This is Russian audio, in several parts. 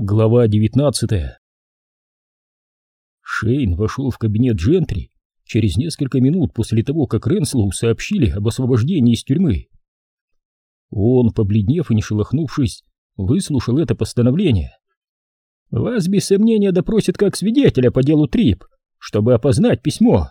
Глава 19 Шейн вошел в кабинет Джентри через несколько минут после того, как Ренслоу сообщили об освобождении из тюрьмы. Он, побледнев и не шелохнувшись, выслушал это постановление. «Вас без сомнения допросят как свидетеля по делу Трип, чтобы опознать письмо.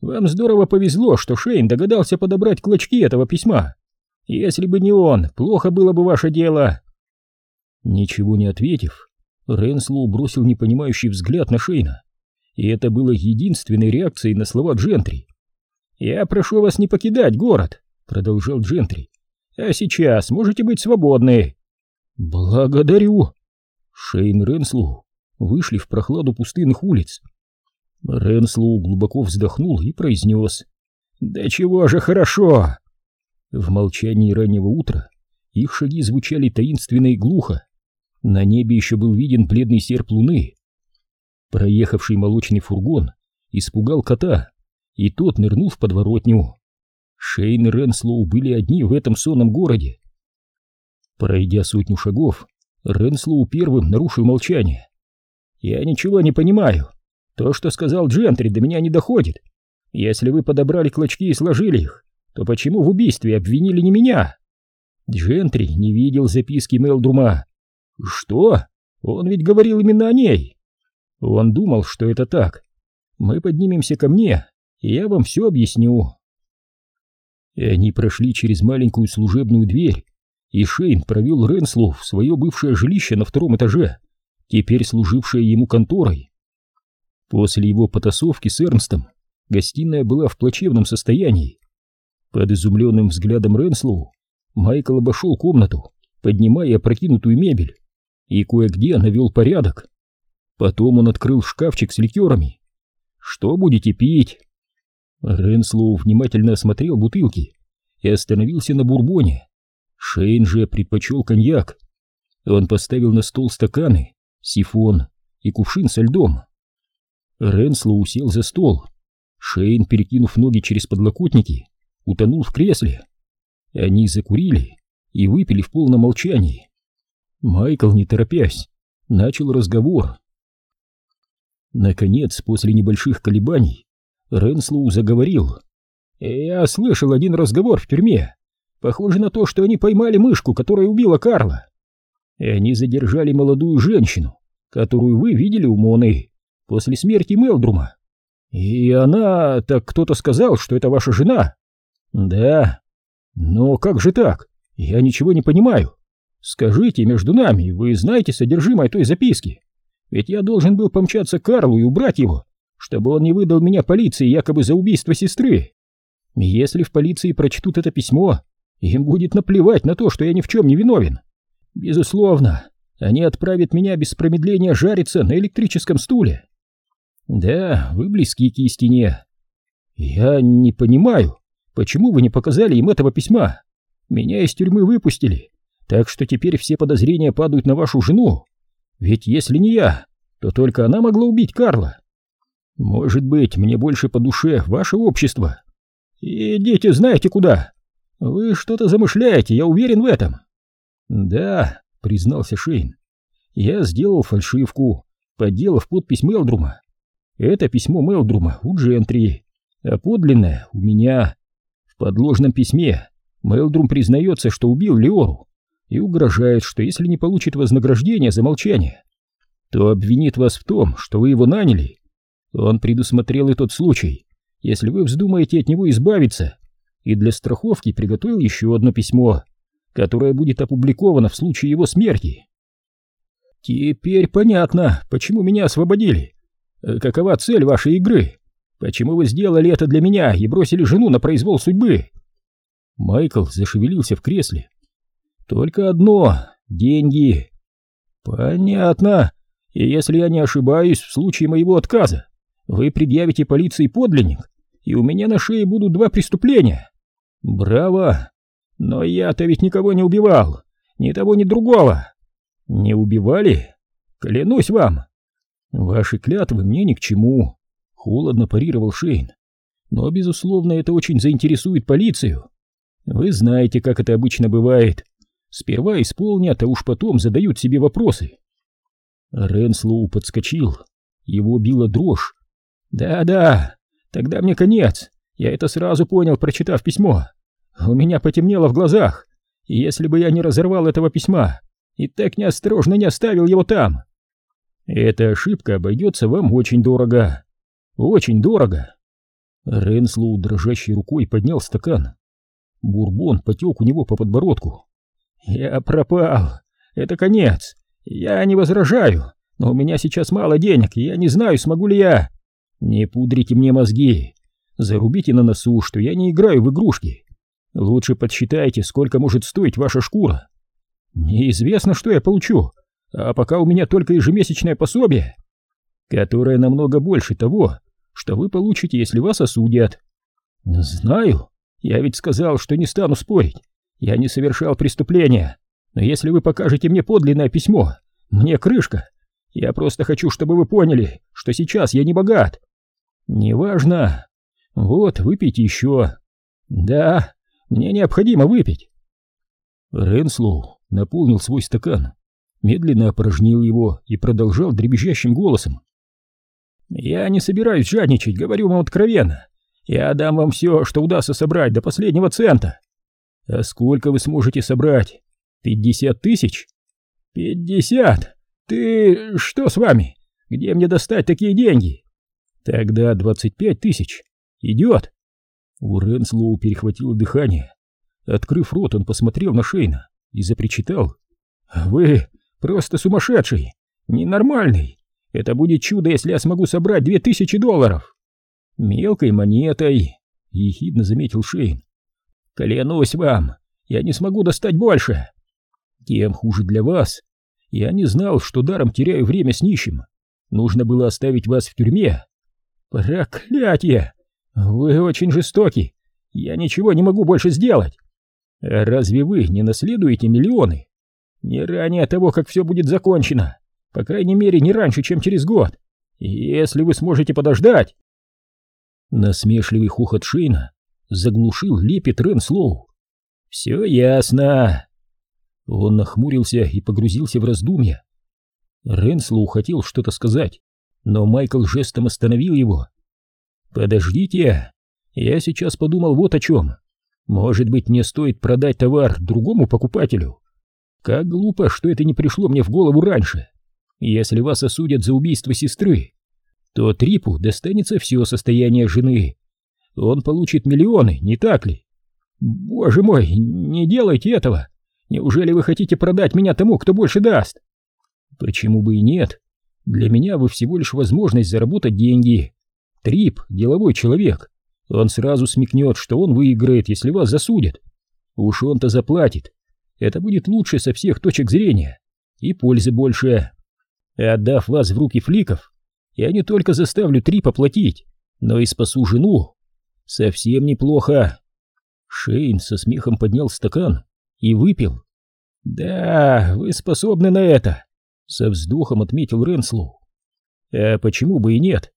Вам здорово повезло, что Шейн догадался подобрать клочки этого письма. Если бы не он, плохо было бы ваше дело». Ничего не ответив, Ренслоу бросил непонимающий взгляд на Шейна, и это было единственной реакцией на слова Джентри. «Я прошу вас не покидать город», — продолжал Джентри. «А сейчас можете быть свободны». «Благодарю». Шейн и Ренслоу вышли в прохладу пустынных улиц. Ренслоу глубоко вздохнул и произнес. «Да чего же хорошо!» В молчании раннего утра их шаги звучали таинственно и глухо. На небе еще был виден бледный серп луны. Проехавший молочный фургон испугал кота, и тот нырнул в подворотню. Шейн и Ренслоу были одни в этом сонном городе. Пройдя сотню шагов, Ренслоу первым нарушил молчание. «Я ничего не понимаю. То, что сказал Джентри, до меня не доходит. Если вы подобрали клочки и сложили их, то почему в убийстве обвинили не меня?» Джентри не видел записки Мелдрума «Что? Он ведь говорил именно о ней!» Он думал, что это так. Мы поднимемся ко мне, и я вам все объясню. И они прошли через маленькую служебную дверь, и Шейн провел Ренслу в свое бывшее жилище на втором этаже, теперь служившее ему конторой. После его потасовки с Эрнстом гостиная была в плачевном состоянии. Под изумленным взглядом Ренслоу Майкл обошел комнату, поднимая опрокинутую мебель и кое-где навел порядок. Потом он открыл шкафчик с ликерами. «Что будете пить?» Ренслоу внимательно осмотрел бутылки и остановился на бурбоне. Шейн же предпочел коньяк. Он поставил на стол стаканы, сифон и кувшин со льдом. Ренслоу сел за стол. Шейн, перекинув ноги через подлокотники, утонул в кресле. Они закурили и выпили в полном молчании. Майкл, не торопясь, начал разговор. Наконец, после небольших колебаний, Ренслоу заговорил. «Я слышал один разговор в тюрьме. Похоже на то, что они поймали мышку, которая убила Карла. И они задержали молодую женщину, которую вы видели у Моны после смерти Мелдрума. И она... Так кто-то сказал, что это ваша жена?» «Да. Но как же так? Я ничего не понимаю. Скажите между нами, вы знаете содержимое той записки? Ведь я должен был помчаться к Карлу и убрать его, чтобы он не выдал меня полиции якобы за убийство сестры. Если в полиции прочтут это письмо, им будет наплевать на то, что я ни в чем не виновен. Безусловно, они отправят меня без промедления жариться на электрическом стуле. Да, вы близки к истине. Я не понимаю, почему вы не показали им этого письма. Меня из тюрьмы выпустили, так что теперь все подозрения падают на вашу жену. Ведь если не я, то только она могла убить Карла. Может быть, мне больше по душе ваше общество. Идите знаете куда. Вы что-то замышляете, я уверен в этом. Да, признался Шейн. Я сделал фальшивку, подделав подпись Мелдрума. Это письмо Мелдрума у Джентри, а подлинное у меня. В подложном письме Мелдрум признается, что убил Леору, и угрожает, что если не получит вознаграждение за молчание, то обвинит вас в том, что вы его наняли. Он предусмотрел и тот случай, если вы вздумаете от него избавиться, и для страховки приготовил еще одно письмо, которое будет опубликовано в случае его смерти. Теперь понятно, почему меня освободили. Э, какова цель вашей игры? Почему вы сделали это для меня и бросили жену на произвол судьбы? Майкл зашевелился в кресле, только одно — деньги. Понятно. И если я не ошибаюсь, в случае моего отказа вы предъявите полиции подлинник, и у меня на шее будут два преступления. Браво! Но я-то ведь никого не убивал, ни того, ни другого. Не убивали? Клянусь вам. Ваши клятвы мне ни к чему, холодно парировал Шейн. Но, безусловно, это очень заинтересует полицию. Вы знаете, как это обычно бывает. Сперва исполнят, а уж потом задают себе вопросы. Ренслоу подскочил. Его била дрожь. «Да-да, тогда мне конец. Я это сразу понял, прочитав письмо. У меня потемнело в глазах. И если бы я не разорвал этого письма и так неосторожно не оставил его там, эта ошибка обойдется вам очень дорого. Очень дорого. Ренслоу дрожащей рукой поднял стакан. Бурбон потек у него по подбородку. «Я пропал. Это конец. Я не возражаю, но у меня сейчас мало денег, и я не знаю, смогу ли я...» «Не пудрите мне мозги. Зарубите на носу, что я не играю в игрушки. Лучше подсчитайте, сколько может стоить ваша шкура. Неизвестно, что я получу, а пока у меня только ежемесячное пособие, которое намного больше того, что вы получите, если вас осудят. Знаю, я ведь сказал, что не стану спорить. Я не совершал преступления, но если вы покажете мне подлинное письмо, мне крышка. Я просто хочу, чтобы вы поняли, что сейчас я не богат. Неважно. Вот, выпейте еще. Да, мне необходимо выпить. Ренслоу наполнил свой стакан медленно опорожнил его и продолжал дребезжащим голосом. «Я не собираюсь жадничать, говорю вам откровенно. Я дам вам все, что удастся собрать до последнего цента. А сколько вы сможете собрать? Пятьдесят тысяч? Пятьдесят? Ты... что с вами? Где мне достать такие деньги? Тогда двадцать пять тысяч. Идет?» У Ренслоу перехватило дыхание. Открыв рот, он посмотрел на Шейна и запричитал. «Вы Просто сумасшедший, ненормальный. Это будет чудо, если я смогу собрать две тысячи долларов. Мелкой монетой, ехидно заметил Шейн. Клянусь вам, я не смогу достать больше. Тем хуже для вас. Я не знал, что даром теряю время с нищим. Нужно было оставить вас в тюрьме. Проклятие! Вы очень жестоки. Я ничего не могу больше сделать. Разве вы не наследуете миллионы? Не ранее того, как все будет закончено. По крайней мере, не раньше, чем через год. Если вы сможете подождать. Насмешливый хохот Шейна заглушил лепет Ренслоу. «Все ясно!» Он нахмурился и погрузился в раздумья. Ренслоу хотел что-то сказать, но Майкл жестом остановил его. «Подождите, я сейчас подумал вот о чем. Может быть, мне стоит продать товар другому покупателю?» Как глупо, что это не пришло мне в голову раньше. Если вас осудят за убийство сестры, то Трипу достанется все состояние жены. Он получит миллионы, не так ли? Боже мой, не делайте этого! Неужели вы хотите продать меня тому, кто больше даст? Почему бы и нет? Для меня вы всего лишь возможность заработать деньги. Трип — деловой человек. Он сразу смекнет, что он выиграет, если вас засудят. Уж он-то заплатит. Это будет лучше со всех точек зрения, и пользы больше. Отдав вас в руки фликов, я не только заставлю три поплатить, но и спасу жену. Совсем неплохо. Шейн со смехом поднял стакан и выпил. «Да, вы способны на это», — со вздохом отметил Ренслоу. «А почему бы и нет?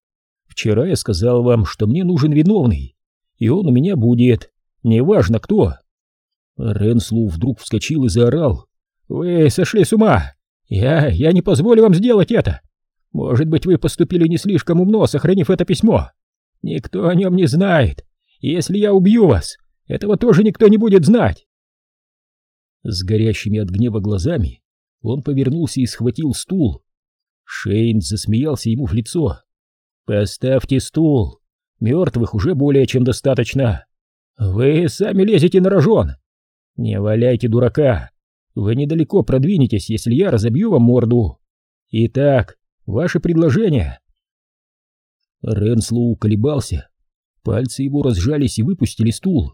Вчера я сказал вам, что мне нужен виновный, и он у меня будет, неважно кто. Ренслу вдруг вскочил и заорал. «Вы сошли с ума! Я... я не позволю вам сделать это! Может быть, вы поступили не слишком умно, сохранив это письмо? Никто о нем не знает. Если я убью вас, этого тоже никто не будет знать!» С горящими от гнева глазами он повернулся и схватил стул. Шейн засмеялся ему в лицо. «Поставьте стул. Мертвых уже более чем достаточно. Вы сами лезете на рожон. «Не валяйте дурака! Вы недалеко продвинетесь, если я разобью вам морду! Итак, ваше предложение!» Ренслоу колебался. Пальцы его разжались и выпустили стул.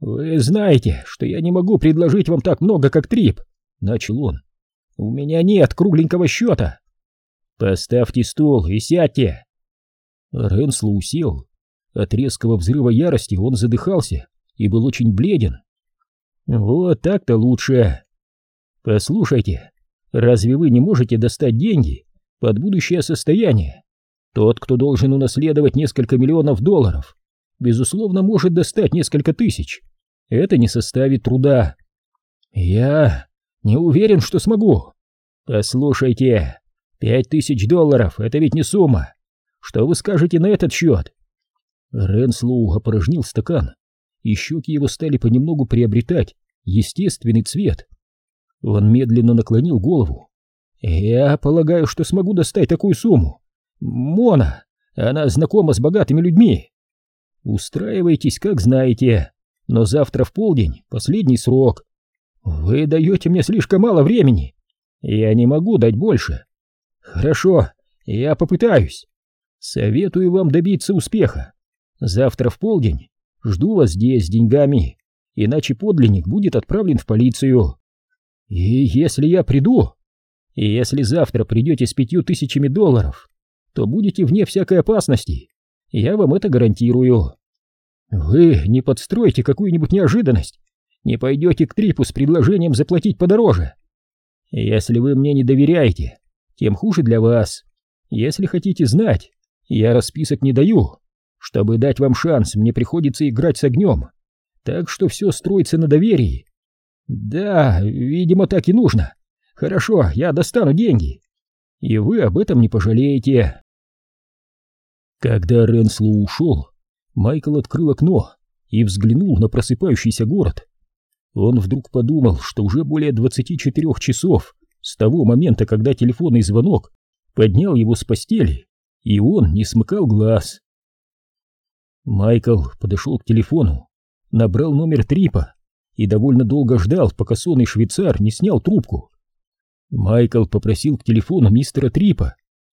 «Вы знаете, что я не могу предложить вам так много, как Трип!» — начал он. «У меня нет кругленького счета!» «Поставьте стул и сядьте!» Ренслоу сел. От резкого взрыва ярости он задыхался и был очень бледен. Вот так-то лучше. Послушайте, разве вы не можете достать деньги под будущее состояние? Тот, кто должен унаследовать несколько миллионов долларов, безусловно, может достать несколько тысяч. Это не составит труда. Я не уверен, что смогу. Послушайте, Пять тысяч долларов — это ведь не сумма. Что вы скажете на этот счет? Ренслоу опорожнил стакан, и щеки его стали понемногу приобретать естественный цвет. Он медленно наклонил голову. «Я полагаю, что смогу достать такую сумму. Мона, она знакома с богатыми людьми. Устраивайтесь, как знаете, но завтра в полдень последний срок. Вы даете мне слишком мало времени. Я не могу дать больше. Хорошо, я попытаюсь. Советую вам добиться успеха. Завтра в полдень жду вас здесь с деньгами, иначе подлинник будет отправлен в полицию. И если я приду, и если завтра придете с пятью тысячами долларов, то будете вне всякой опасности. Я вам это гарантирую. Вы не подстроите какую-нибудь неожиданность, не пойдете к Трипу с предложением заплатить подороже. Если вы мне не доверяете, тем хуже для вас. Если хотите знать, я расписок не даю. Чтобы дать вам шанс, мне приходится играть с огнем. Так что все строится на доверии. Да, видимо, так и нужно. Хорошо, я достану деньги. И вы об этом не пожалеете. Когда Ренслоу ушел, Майкл открыл окно и взглянул на просыпающийся город. Он вдруг подумал, что уже более 24 часов с того момента, когда телефонный звонок поднял его с постели, и он не смыкал глаз. Майкл подошел к телефону, набрал номер Трипа и довольно долго ждал, пока сонный швейцар не снял трубку. Майкл попросил к телефону мистера Трипа,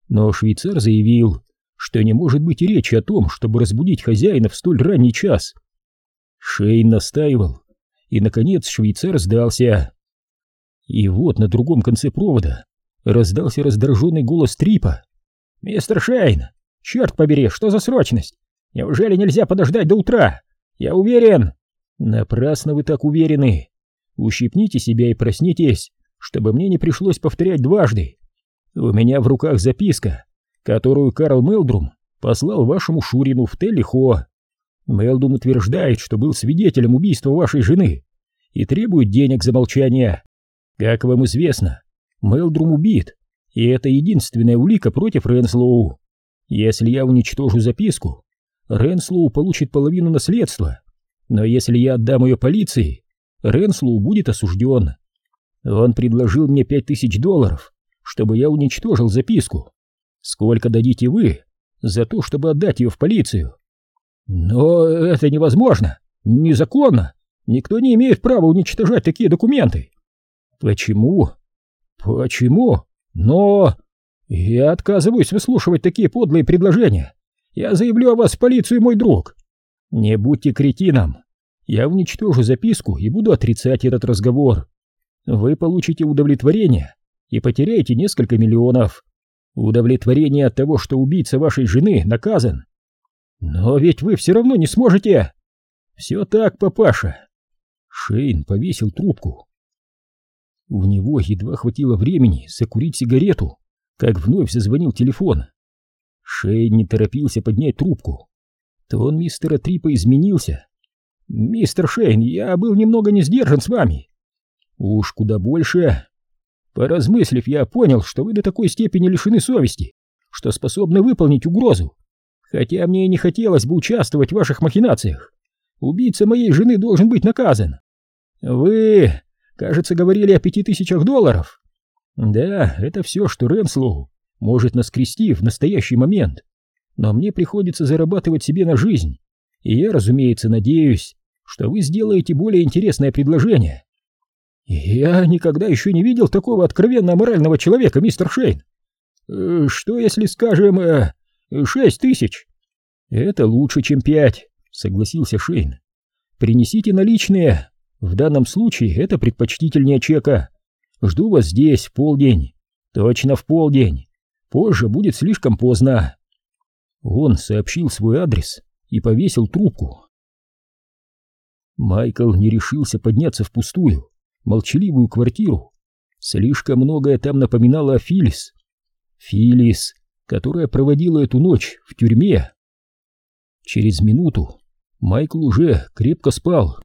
но швейцар заявил, что не может быть и речи о том, чтобы разбудить хозяина в столь ранний час. Шейн настаивал, и, наконец, швейцар сдался. И вот на другом конце провода раздался раздраженный голос Трипа. «Мистер Шейн, черт побери, что за срочность? Неужели нельзя подождать до утра? Я уверен...» «Напрасно вы так уверены. Ущипните себя и проснитесь, чтобы мне не пришлось повторять дважды. У меня в руках записка, которую Карл Мелдрум послал вашему Шурину в Теллихо. Мелдум утверждает, что был свидетелем убийства вашей жены и требует денег за молчание. Как вам известно, Мелдрум убит, и это единственная улика против Ренслоу. Если я уничтожу записку, Ренслоу получит половину наследства, но если я отдам ее полиции, Ренслоу будет осужден. Он предложил мне пять тысяч долларов, чтобы я уничтожил записку. Сколько дадите вы за то, чтобы отдать ее в полицию? Но это невозможно, незаконно. Никто не имеет права уничтожать такие документы. Почему? Почему? Но... Я отказываюсь выслушивать такие подлые предложения. Я заявлю о вас в полицию, мой друг. Не будьте кретином. Я уничтожу записку и буду отрицать этот разговор. Вы получите удовлетворение и потеряете несколько миллионов. Удовлетворение от того, что убийца вашей жены наказан. Но ведь вы все равно не сможете. Все так, папаша. Шейн повесил трубку. У него едва хватило времени закурить сигарету, как вновь зазвонил телефон. Шейн не торопился поднять трубку. Тон мистера Трипа изменился. «Мистер Шейн, я был немного не сдержан с вами». «Уж куда больше. Поразмыслив, я понял, что вы до такой степени лишены совести, что способны выполнить угрозу. Хотя мне и не хотелось бы участвовать в ваших махинациях. Убийца моей жены должен быть наказан. Вы, кажется, говорили о пяти тысячах долларов. Да, это все, что Ренслоу может наскрести в настоящий момент. Но мне приходится зарабатывать себе на жизнь. И я, разумеется, надеюсь, что вы сделаете более интересное предложение. Я никогда еще не видел такого откровенно морального человека, мистер Шейн. Э, что если, скажем, э, шесть тысяч? Это лучше, чем пять, согласился Шейн. Принесите наличные. В данном случае это предпочтительнее чека. Жду вас здесь в полдень. Точно в полдень. Позже будет слишком поздно. Он сообщил свой адрес и повесил трубку. Майкл не решился подняться в пустую, молчаливую квартиру. Слишком многое там напоминало о Филис. Филис, которая проводила эту ночь в тюрьме. Через минуту Майкл уже крепко спал.